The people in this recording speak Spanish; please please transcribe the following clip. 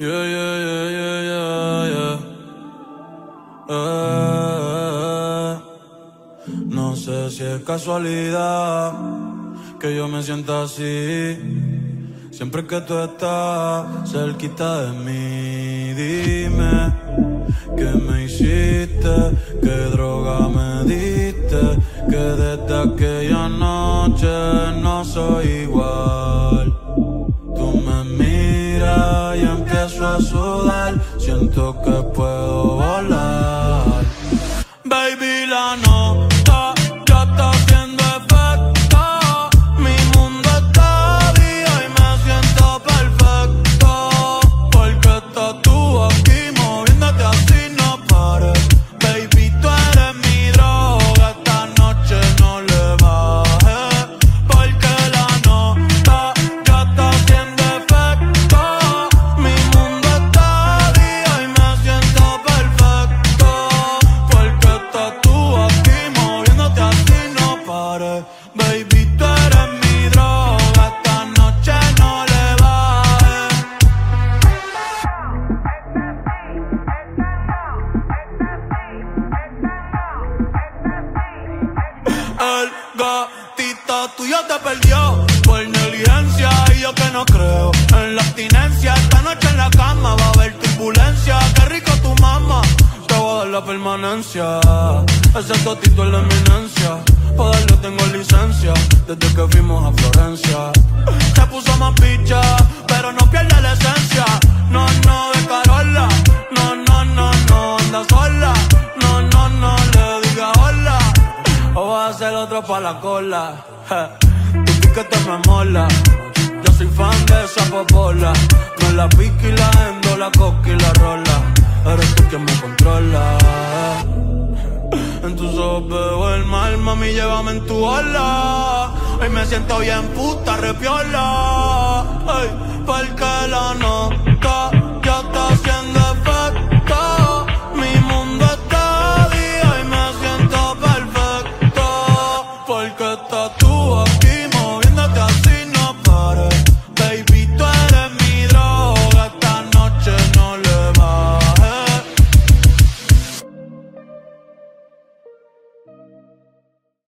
Yeah, yeah, yeah, yeah, yeah, yeah. Eh, no sé si es casualidad que yo me sienta así. Siempre que tú estás cerquita de mí, dime qué me hiciste, qué droga me diste, que desde aquella noche no soy igual. Siento que puedo permanencia. Ese totito es la eminencia. Desde que fuimos a Florencia. Se puso más picha, pero no pierde la esencia. No, no, de Carola. No, no, no, no, anda sola. No, no, no, le diga hola. O vas a hacer otro pa' la cola. Tu piquete me mola. Yo soy fan de esa popola. Me la pique y la endo, la coca y la rola. Eres tú quien me controla. En tus ojos veo el mal, mami, llévame en tu ola. Hoy me siento bien puta, repiola. Ey, porque la nota ya está haciendo efecto. Mi mundo está día y me siento perfecto. Porque estás tú aquí moviéndote así.